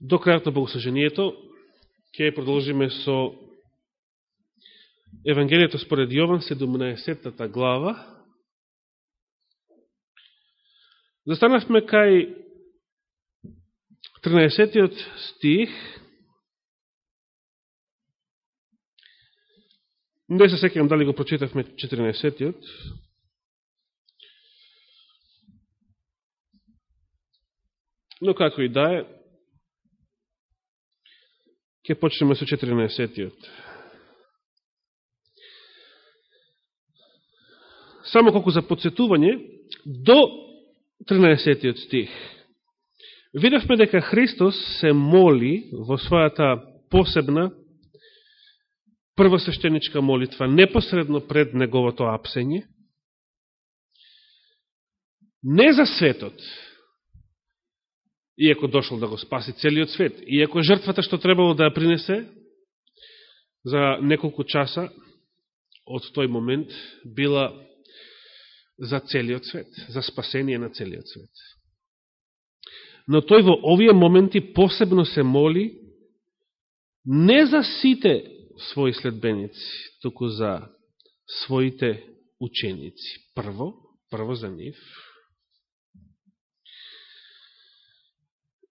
До крајот на Богослужението ќе продолжиме со Евангелието според Јован, 17-та глава. Застанавме кај 13-тиот стих. Не се секам дали го прочитавме 14-тиот. Но како и да е, ќе почнеме со 14-тиот. Само колку за подсетување, до 13-тиот стих. Видевме дека Христос се моли во својата посебна првосвещеничка молитва непосредно пред неговото апсење, не за светот, иако дошол да го спаси целиот свет, иако жртвата што требало да ја принесе за неколку часа од тој момент била за целиот свет, за спасение на целиот свет. Но тој во овие моменти посебно се моли не за сите своји следбеници, туку за своите ученици. Прво, прво за нив,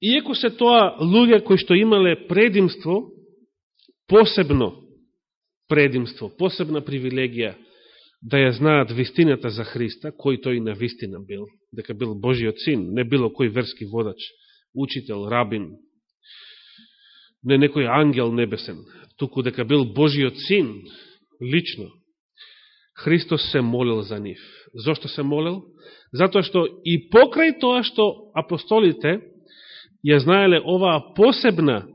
Иеко се тоа луѓе кои што имале предимство, посебно предимство, посебна привилегија да ја знаат вистината за Христа, кој тој на вистина бил, дека бил Божиот син, не било кој верски водач, учител, рабин, не некој ангел небесен, туку дека бил Божиот син, лично, Христос се молил за нив. Зошто се молил? Затоа што и покрај тоа што апостолите ја знаеле оваа посебна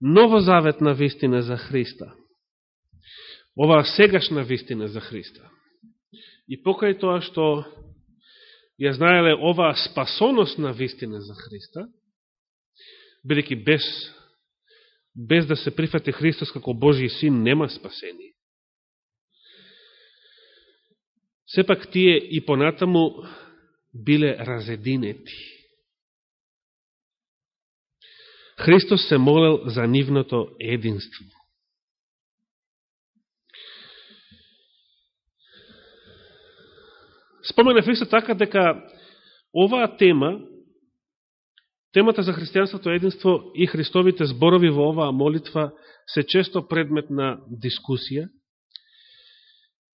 новозаветна вистина за Христа. Оваа сегашна вистина за Христа. И покај тоа што ја знаеле оваа спасоносна вистина за Христа, бидеќи без, без да се прифати Христос како Божи син нема спасение. Сепак тие и понатаму биле разединети Христос се молел за нивното единство. Споменав исто така дека оваа тема, темата за христијанството единство и Христовите зборови во оваа молитва се често предмет на дискусија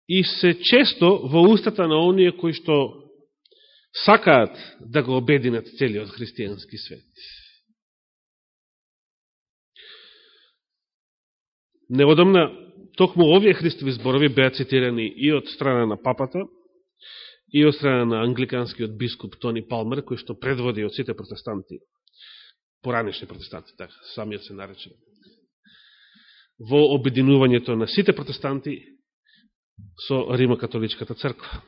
и се често во устата на оние кои што сакаат да го обединат целиот христијански свет. Неодамна токму овие Христови зборови беа цитирани и од страна на папата, и од страна на англиканскиот бискуп Тони Палмер, кој што предводи од сите протестанти, поранешни протестанти, така, самиот се нарече, во обединувањето на сите протестанти со Римокатоличката црква.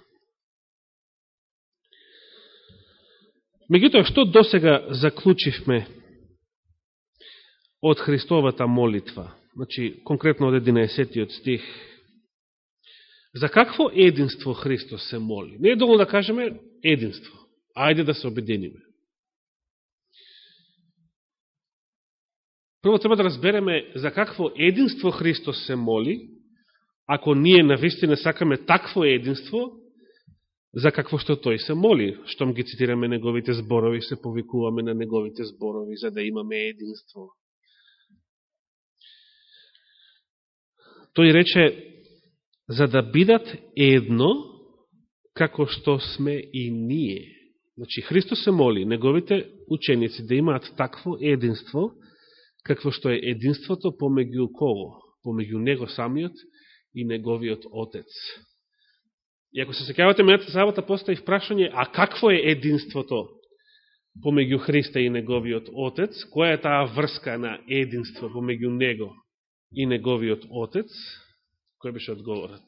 Меѓутоа, што досега заклучивме од Христовата молитва? Значи, конкретно од 11 стих, за какво единство Христос се моли? Не е доволно да кажеме единство. Ајде да се обединиме. Прво треба да разбереме за какво единство Христос се моли, ако ние навистина сакаме такво единство, за какво што тој се моли, штом ги цитираме неговите зборови, се повикуваме на неговите зборови, за да имаме единство. Тој рече, за да бидат едно, како што сме и ние. Значи, Христос се моли неговите ученици да имаат такво единство, какво што е единството помеѓу кого? Помеѓу Него самиот и Неговиот Отец. И ако се секавате, мената сабота постои прашање, а какво е единството помеѓу Христа и Неговиот Отец? Која е таа врска на единство помеѓу Него и неговиот отец, кој беше одговорот?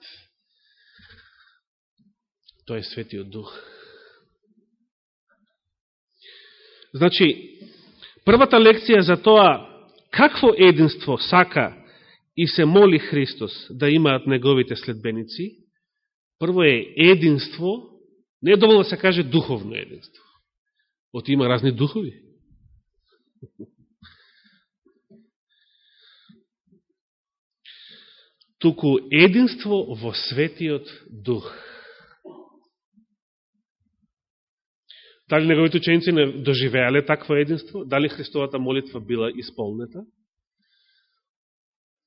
Тој е Светиот Дух. Значи, првата лекција за тоа какво единство сака и се моли Христос да имаат неговите следбеници, прво е единство, не е доволно да се каже духовно единство. Оти има разни духови. Туку единство во светиот дух. Дали неговите ученици не доживеале такво единство? Дали Христовата молитва била исполнета?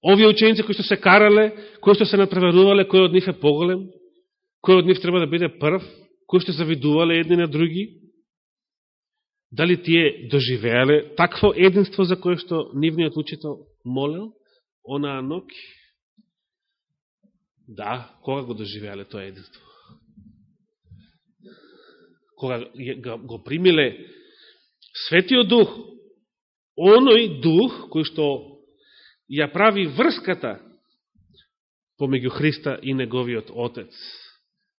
Овие ученици кои што се карале, кои што се надпреварувале, кој од нив е поголем, кој од нив треба да биде прв, кои што завидувале едни на други, дали тие доживеале такво единство за кое што нивниот учител молел, онаа ног? Да, кога го доживеале тоа единство? Кога го примиле Светиот Дух, оној Дух кој што ја прави врската помеѓу Христа и Неговиот Отец.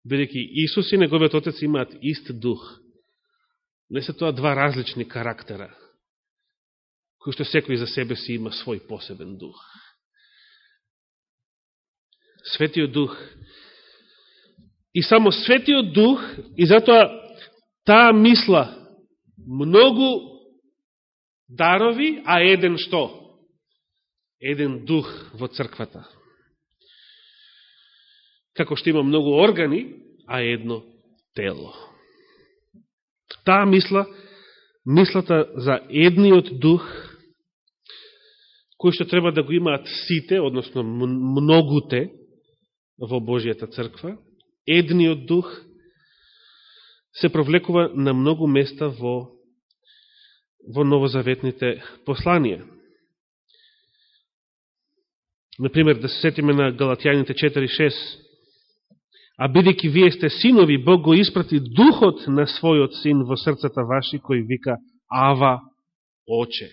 Бидеќи Исус и Неговиот Отец имаат ист Дух. Не се тоа два различни карактера, кои што секој за себе си има свој посебен Дух. Светиот Дух. И само Светиот Дух, и затоа таа мисла, многу дарови, а еден што? еден дух во црквата. Како што има многу органи, а едно тело. Таа мисла, мислата за едниот дух, кој што треба да го имаат сите, односно многуте во Божијата црква, едниот дух се провлекува на многу места во, во новозаветните посланија. Например, да се сетиме на Галатјаните 4.6. А бидејќи вие сте синови, Бог го испрати духот на својот син во срцата ваши, кој вика Ава, Оче.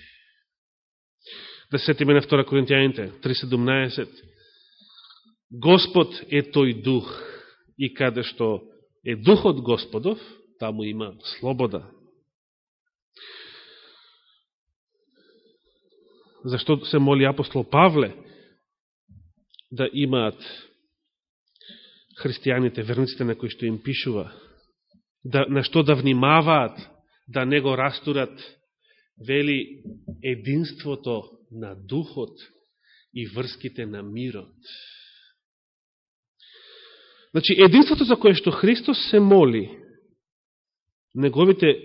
Да се сетиме на 2 Коринтијаните 3.17. Господ е тој дух и каде што е духот Господов, таму има слобода. Зашто се моли апостол Павле? да имаат христијаните, верниците на кои што им пишува, да, на што да внимаваат, да не го растурат, вели единството на духот и врските на мирот. Значи, единството за кое што Христос се моли, неговите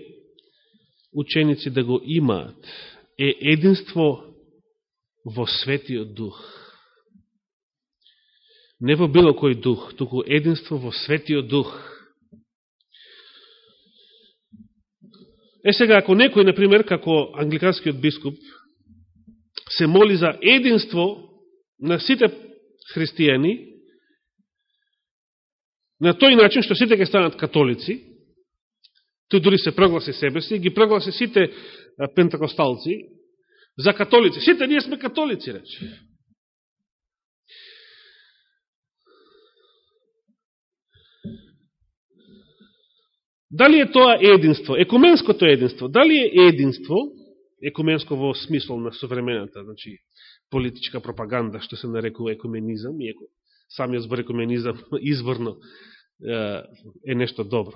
ученици да го имаат, е единство во светиот дух не во било кој дух, туку единство во светиот дух. Е сега, ако некој, например, како англиканскиот бискуп, се моли за единство на сите христијани, на тој начин што сите ќе станат католици, тој дури се прогласи себе си, ги прогласи сите пентакосталци за католици. Сите ние сме католици, рече. Дали е тоа единство, екуменското единство, дали е единство, екуменско во смисло на современата, значи, политичка пропаганда, што се нарекува екуменизам, иако самиот збор екуменизам изворно е нешто добро.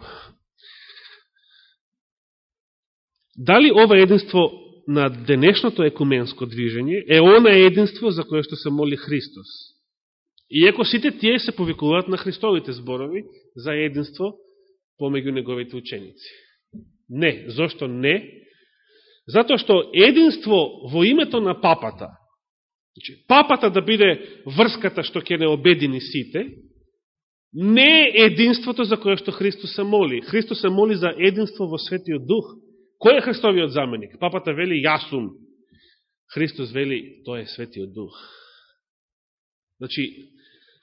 Дали ова единство на денешното екуменско движење е она единство за кое што се моли Христос? Иако сите тие се повикуваат на Христовите зборови за единство, помеѓу неговите ученици. Не. Зошто не? Затоа што единство во името на папата, значи, папата да биде врската што ќе не обедини сите, не е единството за кое што Христос се моли. Христос се моли за единство во Светиот Дух. Кој е Христовиот заменик? Папата вели јасум. Христос вели тој е Светиот Дух. Значи,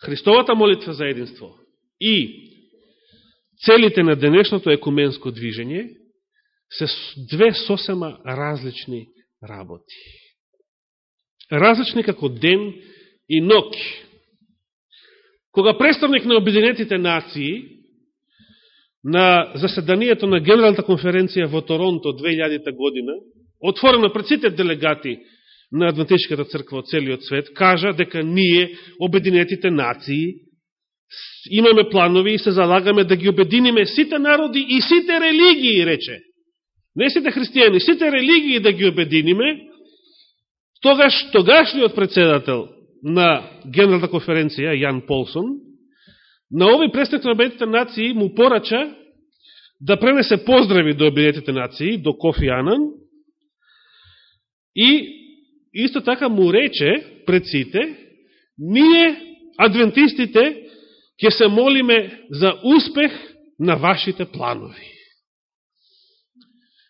Христовата молитва за единство и целите на денешното екуменско движење се две сосема различни работи. Различни како ден и ноќ. Кога представник на Обединетите нации на заседанието на Генералната конференција во Торонто 2000 година, отворено пред сите делегати на Адвентичката црква од целиот свет, кажа дека ние, Обединетите нации, имаме планови и се залагаме да ги обединиме сите народи и сите религии, рече. Не сите христијани, сите религии да ги обединиме, тогаш тогашниот председател на Генералната конференција, Јан Полсон, на овој представник на Обединетите нации му порача да пренесе поздрави до Обединетите нации, до Кофи Анан, и исто така му рече пред сите, ние, адвентистите, ќе се молиме за успех на вашите планови.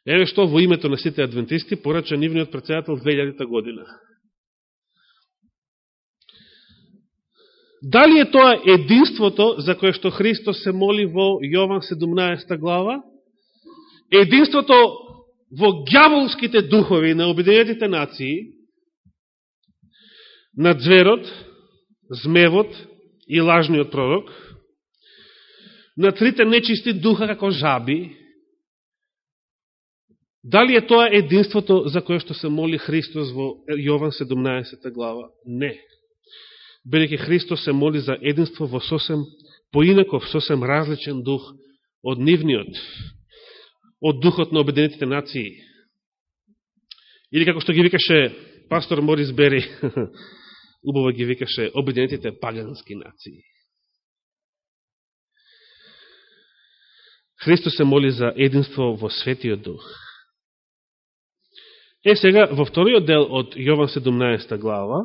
Еве што во името на сите адвентисти порача нивниот председател 2000 година. Дали е тоа единството за кое што Христос се моли во Јован 17 глава? Единството во гјаволските духови на Обединетите нации, на зверот, змевот и лажниот пророк, на трите нечисти духа како жаби, дали е тоа единството за кое што се моли Христос во Јован 17 глава? Не. Бидеќи Христос се моли за единство во сосем поинаков, сосем различен дух од нивниот, од духот на Обединетите нации. Или како што ги викаше пастор Морис Бери, убаво ги викаше Обединетите пагански нации. Христос се моли за единство во Светиот Дух. Е, сега, во вториот дел од Јован 17 глава,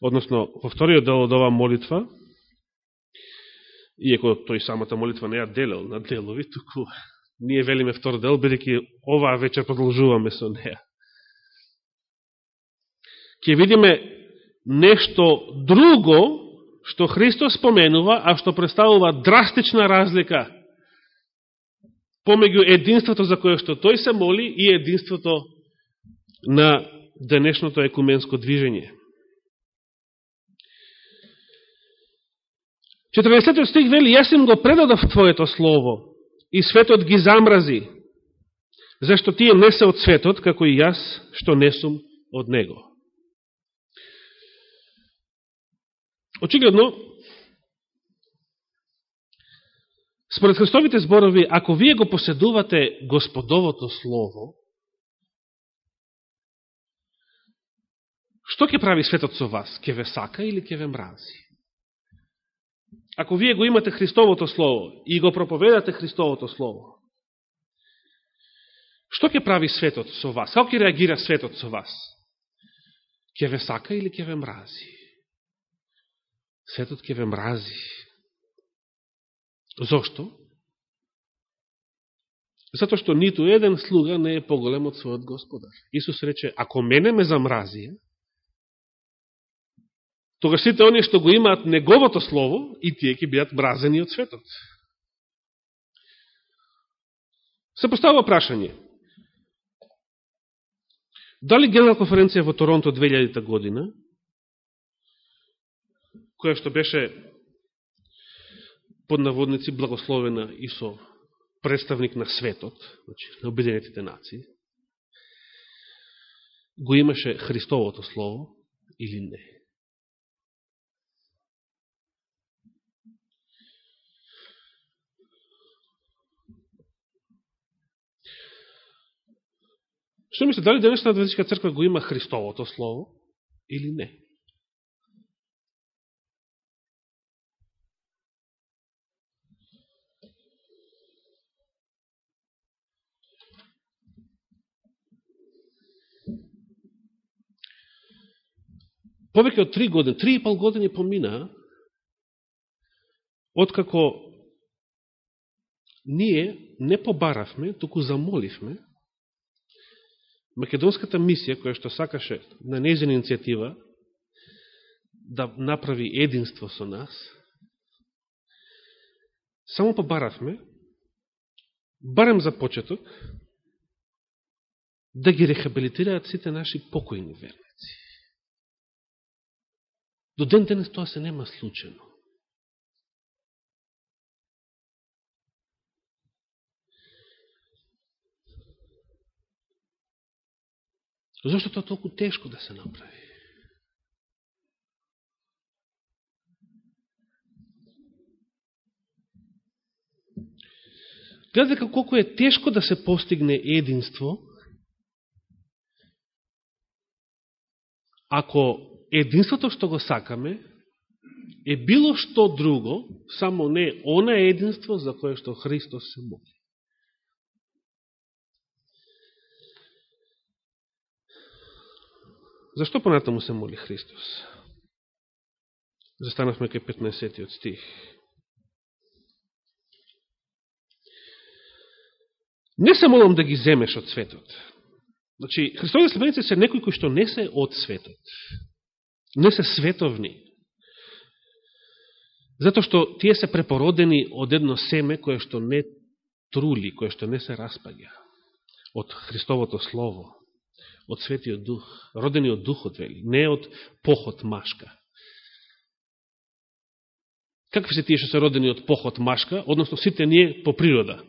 односно, во вториот дел од оваа молитва, иеко тој самата молитва не ја делел на делови, туку ние велиме втор дел, бидеќи оваа вечер продолжуваме со неа. Ке видиме нешто друго, што Христос споменува, а што представува драстична разлика помеѓу единството за кое што тој се моли и единството на денешното екуменско движење. 40 стих вели, јас им го предадов Твоето Слово и светот ги замрази, зашто тие не се од светот, како и јас, што не сум од него. Очигледно, Според Христовите зборови, ако вие го поседувате Господовото Слово, што ќе прави светот со вас? Ке ве сака или ке ве мрази? Ако вие го имате Христовото Слово и го проповедате Христовото Слово, што ќе прави светот со вас? Како ќе реагира светот со вас? Ке ве сака или ке ве мрази? Светот ке ве мрази. Зошто? Зато што ниту еден слуга не е поголем од својот господар. Исус рече, ако мене ме замразија, тогаш сите оние што го имаат неговото слово, и тие ќе бидат мразени од светот. Се поставува прашање. Дали Генерал конференција во Торонто 2000 година, која што беше под наводници благословена и со представник на светот, значи, на Обединетите нации, го имаше Христовото Слово или не. Што мислите, дали денешна Адвентичка црква го има Христовото Слово или не? повеќе од три години, три и пол години помина, откако ние не побаравме, туку замоливме Македонската мисија, која што сакаше на незина иницијатива да направи единство со нас, само побаравме, барем за почеток, да ги рехабилитираат сите наши покојни верници. До ден денес тоа се нема случено. Зошто тоа толку тешко да се направи? Гледате колко е тешко да се постигне единство, ако единството што го сакаме е било што друго, само не она единство за кое што Христос се моли. Зашто понатаму се моли Христос? Застанавме кај 15 стих. Не се молам да ги земеш од светот. Значи, Христови следбеници се некои кои што не се од светот. Не се световни. Зато што тие се препородени од едно семе кое што не трули, кое што не се распаѓа. Од Христовото Слово. Од Светиот Дух. Родени од Духот, вели. Не од похот машка. Какви се тие што се родени од похот машка? Односно, сите ние по природа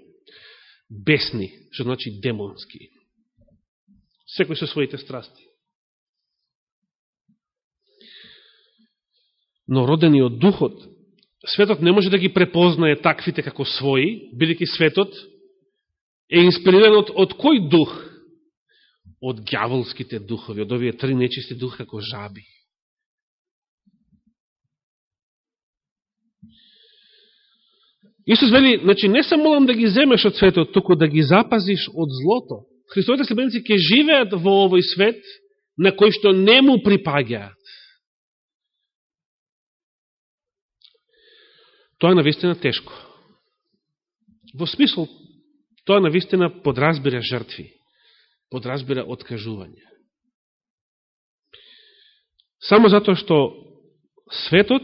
бесни, што значи демонски. Секој со своите страсти. Но родени од духот, светот не може да ги препознае таквите како своји, бидеќи светот е инспириран од, од кој дух? Од гјаволските духови, од овие три нечисти дух како жаби. Исус вели, значи не се молам да ги земеш од светот, туку да ги запазиш од злото. Христовите следбеници ќе живеат во овој свет на кој што не му припаѓаат. Тоа е навистина тешко. Во смисол, тоа навистина подразбира жртви, подразбира откажување. Само затоа што светот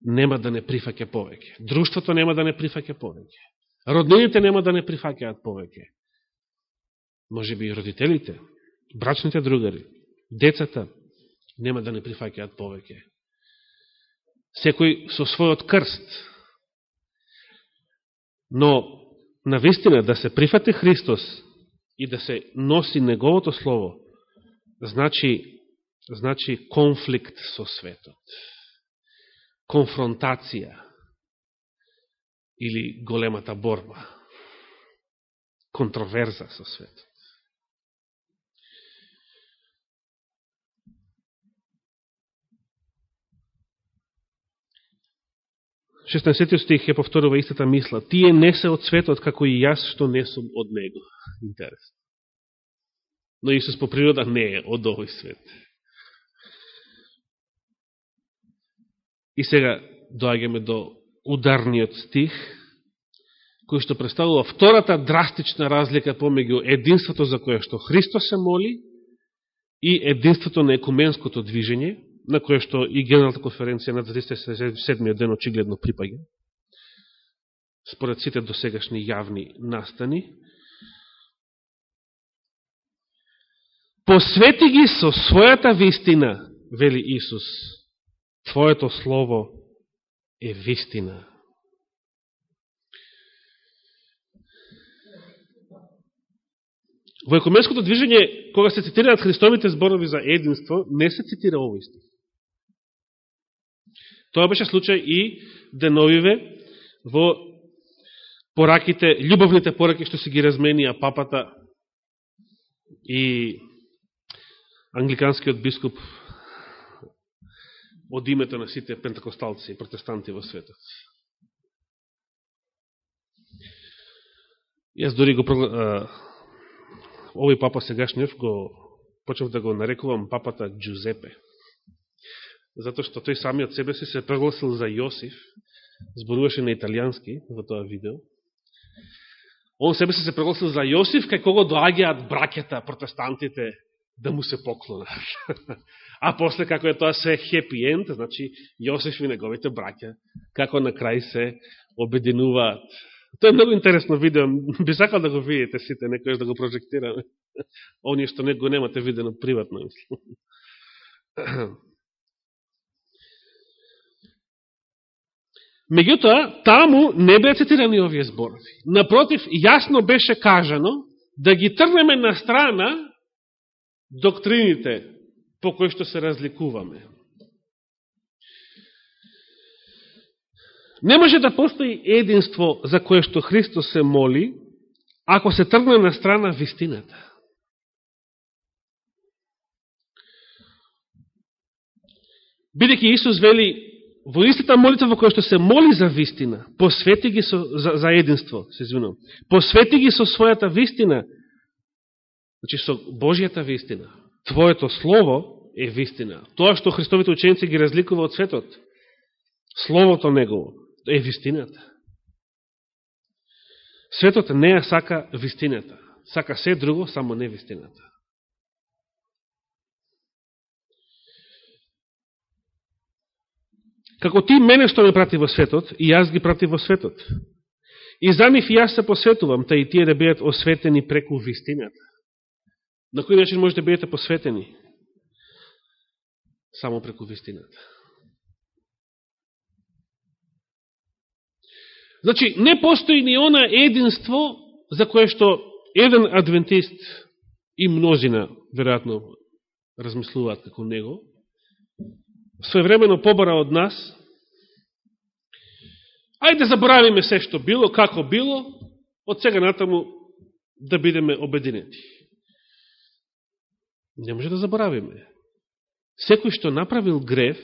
нема да не прифаќа повеќе. Друштвото нема да не прифаќа повеќе. Роднините нема да не прифаќаат повеќе. Може би и родителите, брачните другари, децата нема да не прифаќаат повеќе. Секој со својот крст. Но, на вистина, да се прифате Христос и да се носи Неговото Слово, значи, значи конфликт со светот конфронтација или големата борба, контроверза со светот. Шестнадцетиот стих ја повторува истата мисла. Тие не се од светот, како и јас што не сум од него. Интересно. Но Исус по природа не е од овој свет. И сега доаѓаме до ударниот стих, кој што представува втората драстична разлика помеѓу единството за кое што Христос се моли и единството на екуменското движење, на кое што и Генералната конференција на 27 ден очигледно припаѓа, според сите досегашни јавни настани. Посвети ги со својата вистина, вели Исус, Твоето Слово е вистина. Во екуменското движење, кога се цитираат Христовите зборови за единство, не се цитира овој стих. Тоа беше случај и деновиве во пораките, љубовните пораки што се ги разменија папата и англиканскиот бискуп од името на сите пентакосталци и протестанти во светот. Јас дори го овој папа сегашниот го почнав да го нарекувам папата Джузепе. Затоа што тој самиот себе си се прогласил за Јосиф, зборуваше на италијански во тоа видео. Он себе си се прогласил за Јосиф, кај кого доаѓаат бракета, протестантите, да му се поклонат. А после, како е тоа се хепи енд, значи Јосиф и неговите браќа, како на крај се обединуваат. Тоа е многу интересно видео, би сакал да го видите сите, некојаш да го прожектираме. Оние што не го немате видено приватно, мислам. Меѓутоа, таму не беа цитирани овие зборови. Напротив, јасно беше кажано да ги трнеме на страна доктрините по кои што се разликуваме. Не може да постои единство за кое што Христос се моли, ако се тргне на страна вистината. Бидеќи Исус вели во истата молитва во која што се моли за вистина, посвети ги со, за, за единство, се извинувам, посвети ги со својата вистина, значи со Божијата вистина. Твоето слово е вистина. Тоа што Христовите ученици ги разликува од светот, словото негово, е вистината. Светот не ја сака вистината. Сака се друго, само не вистината. Како ти мене што ме прати во светот, и јас ги прати во светот. И за нив јас се посветувам, та и тие да бидат осветени преку вистината. На кој начин може да бидете посветени? Само преку вистината. Значи, не постои ни она единство за кое што еден адвентист и мнозина, веројатно, размислуваат како него, своевремено побара од нас, ајде заборавиме се што било, како било, од сега натаму да бидеме обединети. Не може да заборавиме. Секој што направил греф,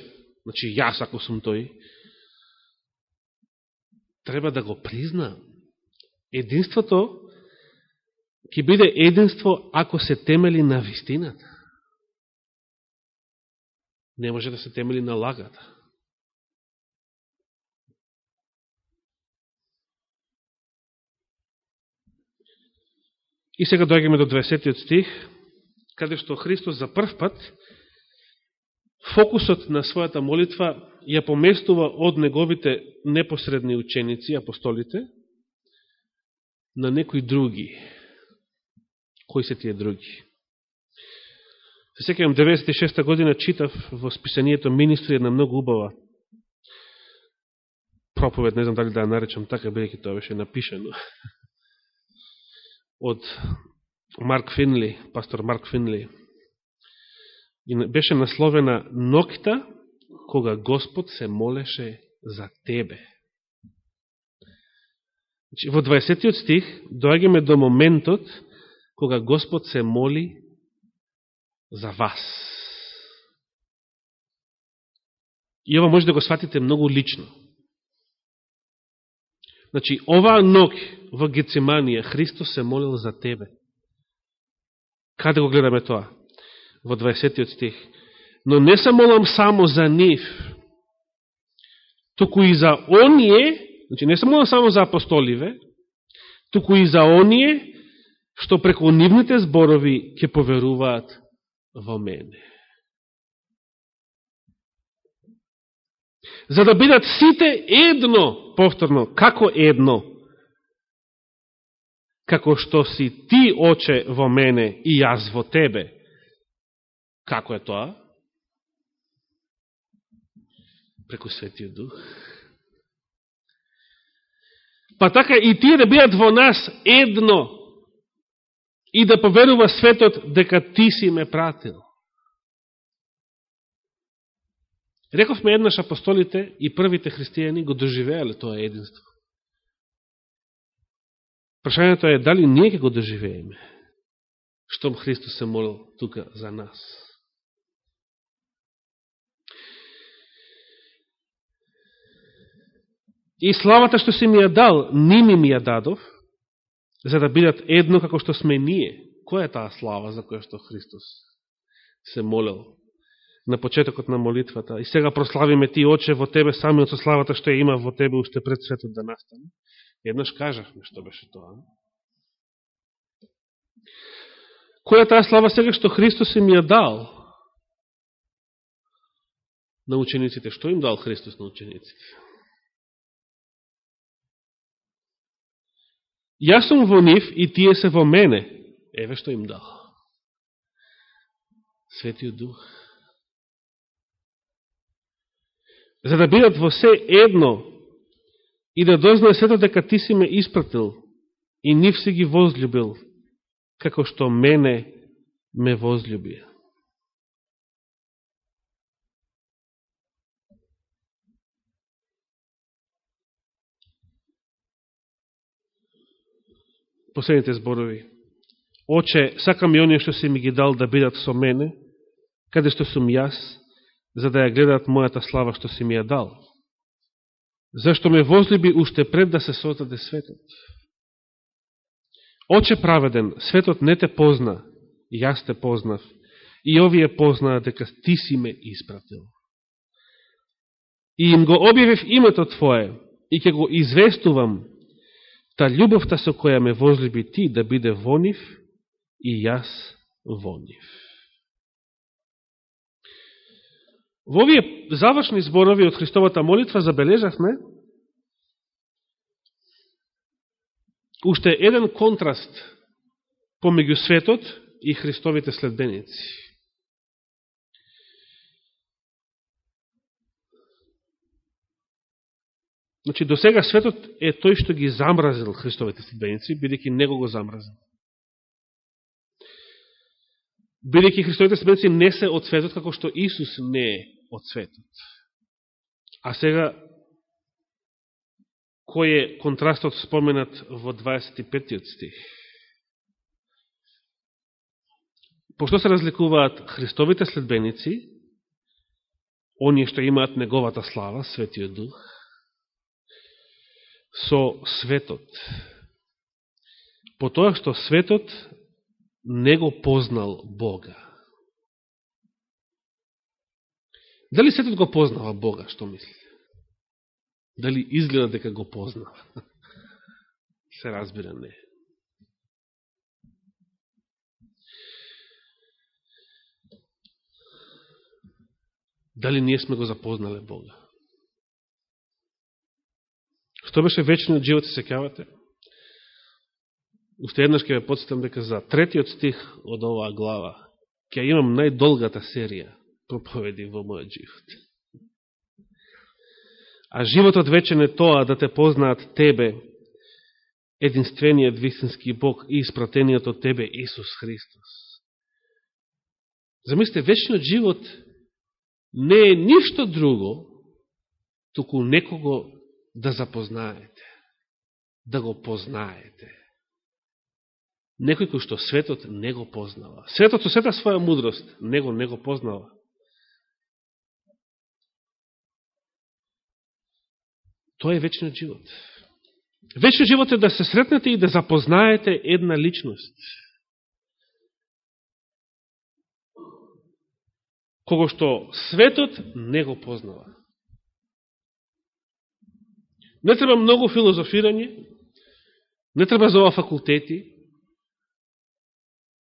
значи јас ако сум тој, треба да го призна. Единството ќе биде единство ако се темели на вистината не може да се темели на лагата. И сега дојгаме до 20 стих, каде што Христос за прв пат фокусот на својата молитва ја поместува од неговите непосредни ученици, апостолите, на некои други. Кои се тие други? Се секавам 96 година читав во списанието Министри една многу убава проповед, не знам дали да ја наречам така, бидеќи тоа беше напишено од Марк Финли, пастор Марк Финли. И беше насловена Нокта кога Господ се молеше за тебе. Значи, во 20 стих доаѓаме до моментот кога Господ се моли за вас. И ова може да го сватите многу лично. Значи, оваа ног во Гециманија, Христос се молил за тебе. Каде го гледаме тоа? Во 20 стих. Но не се молам само за нив, туку и за оние, значи не се молам само за апостоливе, туку и за оние, што преку нивните зборови ќе поверуваат во мене. За да бидат сите едно, повторно, како едно, како што си ти, оче, во мене и јас во тебе. Како е тоа? Преку Светиот Дух. Па така и тие да бидат во нас едно, и да поверува светот дека ти си ме пратил. Рековме еднаш апостолите и првите христијани го доживеале тоа единство. Прашањето е дали ние ќе го доживееме, штом Христос се молил тука за нас. И славата што си ми ја дал, ними ми ја дадов, Да за да бидат едно како што сме ние. Која е таа слава за која што Христос се молел на почетокот на молитвата? И сега прославиме ти, Оче, во Тебе самиот со славата што ја има во Тебе уште пред светот да настане. Еднаш кажавме што беше тоа. Која е таа слава сега што Христос им ја дал на учениците? Што им дал Христос на учениците? Јас сум во нив и тие се во мене. Еве што им дал. Светиот Дух. За да бидат во се едно и да дознае сето дека ти си ме испратил и нив си ги возлюбил, како што мене ме возлюбија. Последните зборови. Оче, сакам и оние што си ми ги дал да бидат со мене, каде што сум јас, за да ја гледаат мојата слава што си ми ја дал. Зашто ме возлюби уште пред да се создаде светот. Оче праведен, светот не те позна, јас те познав, и овие познаа дека ти си ме испратил. И им го објавив името Твое, и ќе го известувам, та љубовта со која ме возлюби ти да биде во нив, и јас во нив. Во овие завршни зборови од Христовата молитва забележавме уште еден контраст помеѓу светот и Христовите следбеници. Значи, до сега светот е тој што ги замразил Христовите следбеници, бидеќи него го замразил. Бидеќи Христовите следбеници не се од светот, како што Исус не е од светот. А сега, кој е контрастот споменат во 25 стих? Пошто се разликуваат Христовите следбеници, оние што имаат неговата слава, Светиот Дух, со светот. По тоа што светот не го познал Бога. Дали светот го познава Бога, што мислите? Дали изгледа дека го познава? Се разбира не. Дали ние сме го запознале Бога? Што беше вечниот живот, се секавате? Уште еднаш ќе ве подсетам дека за третиот стих од оваа глава ќе имам најдолгата серија проповеди во мојот живот. А животот вечен е тоа да те познаат тебе, единствениот вистински Бог и испратениот од тебе Исус Христос. Замислите, вечниот живот не е ништо друго, туку некого да запознаете, да го познаете. Некој кој што светот не го познава. Светот со сета своја мудрост него не го познава. Тоа е вечниот живот. Вечниот живот е да се сретнете и да запознаете една личност. Кого што светот не го познава. Не треба многу филозофирање, не треба за ова факултети,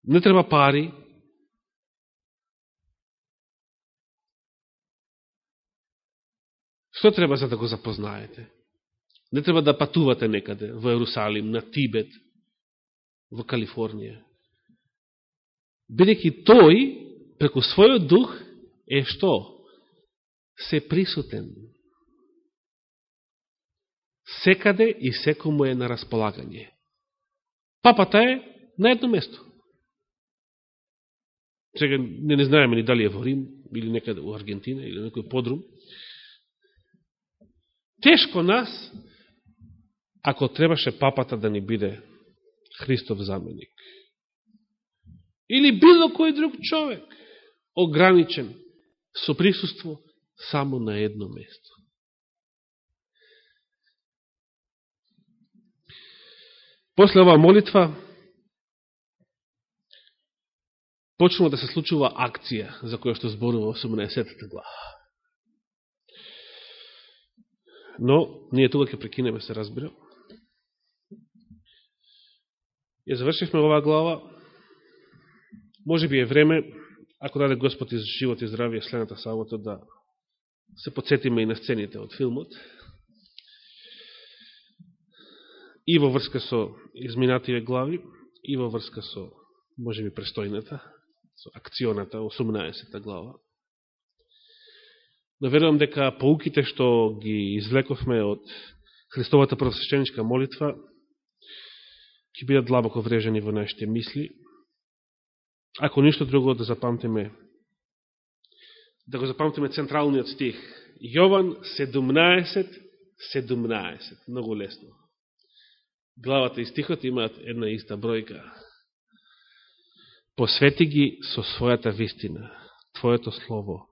не треба пари, Што треба за да го запознаете? Не треба да патувате некаде, во Ерусалим, на Тибет, во Калифорнија. Бидеќи тој, преку својот дух, е што? Се присутен секаде и секому е на располагање. Папата е на едно место. Сега не, не знаеме ни дали е во Рим, или некаде во Аргентина, или некој подрум. Тешко нас, ако требаше папата да ни биде Христов заменик. Или било кој друг човек, ограничен, со присуство само на едно место. После оваа молитва, почнува да се случува акција, за која што зборува 18 глава. Но, ние тука ќе прекинеме, се разбира. Ја завршивме оваа глава. Може би е време, ако даде Господ из живот и здравие следната сабота, да се подсетиме и на сцените од филмот и во врска со изминативе глави, и во врска со, може би, престојната, со акционата, 18 глава. Но верувам дека поуките што ги извлековме од Христовата просвещеничка молитва ќе бидат длабоко врежени во нашите мисли. Ако ништо друго да запамтиме да го запамтиме централниот стих. Јован 17, 17. Многу лесно главата и стихот имаат една иста бројка. Посвети ги со својата вистина. Твоето слово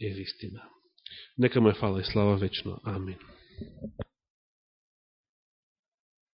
е вистина. Нека му е фала и слава вечно. Амин.